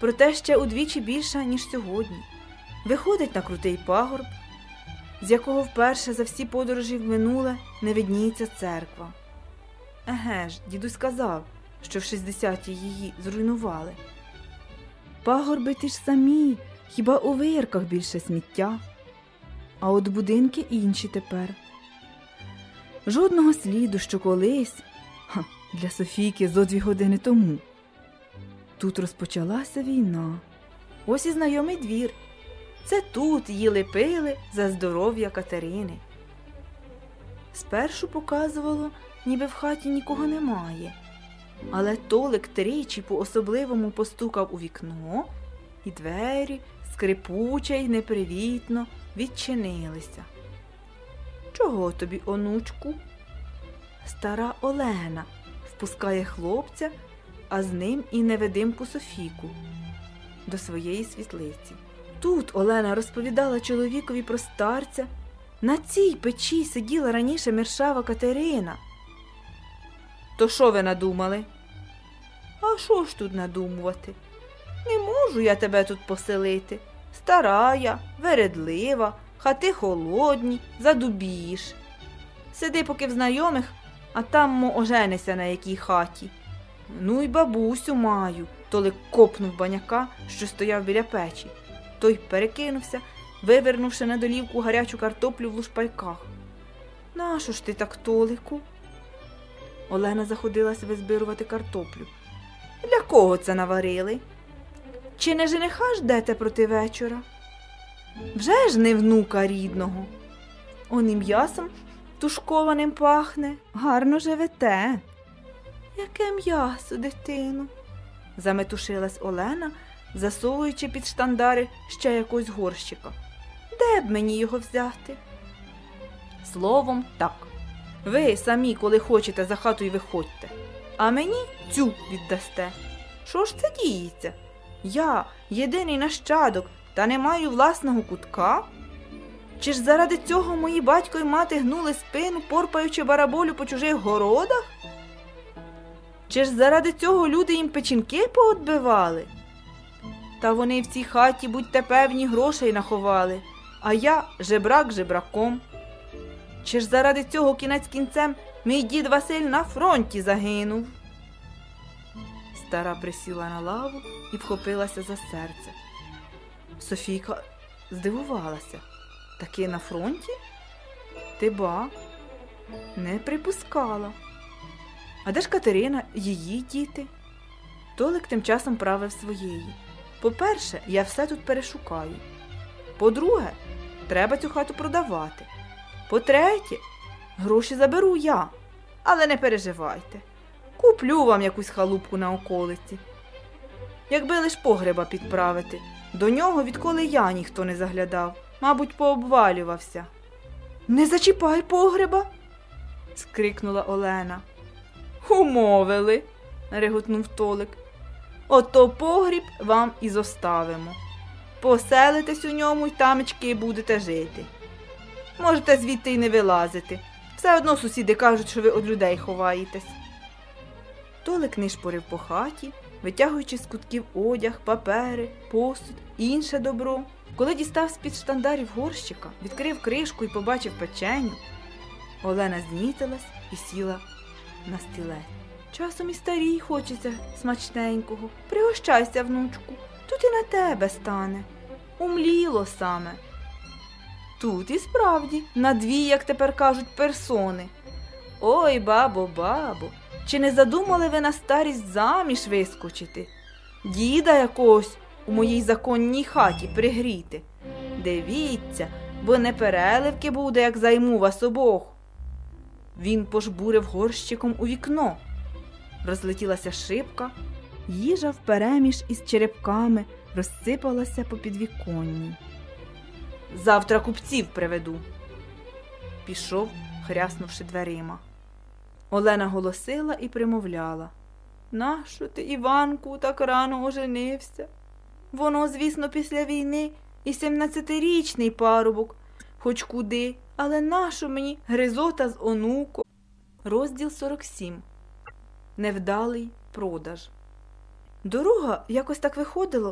проте ще удвічі більша, ніж сьогодні. Виходить на крутий пагорб, з якого вперше за всі подорожі в минуле не видніється церква. Еге ж, дідусь сказав, що в 60-ті її зруйнували. Пагорби ті ж самі, хіба у вирках більше сміття, а от будинки інші тепер. Жодного сліду, що колись ха, для Софійки зо дві години тому. Тут розпочалася війна. Ось і знайомий двір. Це тут їли пили за здоров'я Катерини. Спершу показувало, ніби в хаті нікого немає. Але Толик тричі по особливому постукав у вікно, і двері, скрипуче й непривітно, відчинилися. Чого тобі, онучку? Стара Олена впускає хлопця, а з ним і невидимку Софійку до своєї світлиці. Тут Олена розповідала чоловікові про старця. На цій печі сиділа раніше мершава Катерина. То що ви надумали? А що ж тут надумувати? Не можу я тебе тут поселити. Стара я, вередлива, хати холодні, задубієш. Сиди поки в знайомих, а там мо оженися на якій хаті. Ну й бабусю маю, Толик копнув баняка, що стояв біля печі. Той перекинувся, вивернувши на долівку гарячу картоплю в лушпайках. Нащо ж ти так, Толику? Олена заходилася визбирувати картоплю. Для кого це наварили? Чи не жениха ждете проти вечора? Вже ж не внука рідного. Он і м'ясом тушкованим пахне, гарно живете. Яке м'ясо, дитину? заметушилась Олена, засовуючи під штандари ще якогось горщика. Де б мені його взяти? Словом, так. Ви самі, коли хочете за хатою виходьте, а мені цю віддасте. Що ж це діється? Я єдиний нащадок та не маю власного кутка? Чи ж заради цього мої батько й мати гнули спину, порпаючи бараболю по чужих городах? Чи ж заради цього люди їм печінки поотбивали? Та вони в цій хаті, будьте певні, грошей наховали, а я жебрак жебраком. Чи ж заради цього кінець кінцем мій дід Василь на фронті загинув? Стара присіла на лаву і вхопилася за серце. Софійка здивувалася. Таки на фронті? Ти ба, не припускала. А де ж Катерина, її діти? Толик тим часом правив своєї. По-перше, я все тут перешукаю. По-друге, треба цю хату продавати. По-третє, гроші заберу я, але не переживайте. Куплю вам якусь халупку на околиці. Якби лиш погреба підправити, до нього відколи я ніхто не заглядав, мабуть, пообвалювався. Не зачіпай погреба. скрикнула Олена. Умовили, реготнув Толик. Ото погріб вам і зоставимо. Поселитесь у ньому й тамечки будете жити. Можете звідти й не вилазити. Все одно сусіди кажуть, що ви від людей ховаєтесь. Толик нишпорив по хаті, витягуючи з кутків одяг, папери, посуд і інше добро. Коли дістав з-під штандарів горщика, відкрив кришку і побачив печеню, Олена знітилась і сіла на стілець. Часом і старій хочеться смачненького. Пригощайся, внучку, тут і на тебе стане. Умліло саме. Тут і справді на дві, як тепер кажуть, персони. Ой, бабо, бабо, чи не задумали ви на старість заміж вискочити? Діда якогось у моїй законній хаті пригріти. Дивіться, бо не переливки буде, як займу вас обох. Він пожбурив горщиком у вікно. Розлетілася шибка, їжа впереміж із черепками розсипалася по підвіконні. Завтра купців приведу. Пішов, хряснувши дверима. Олена голосила і примовляла. Нащо ти, Іванку, так рано оженився? Воно, звісно, після війни і сімнадцятирічний парубок, хоч куди, але нащо мені гризота з онуком? Розділ 47. Невдалий продаж. Дорога якось так виходило,